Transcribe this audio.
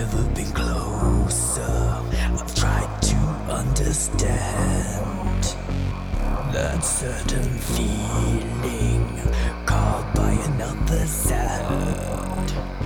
never been closer. I've tried to understand that certain feeling called by another sound.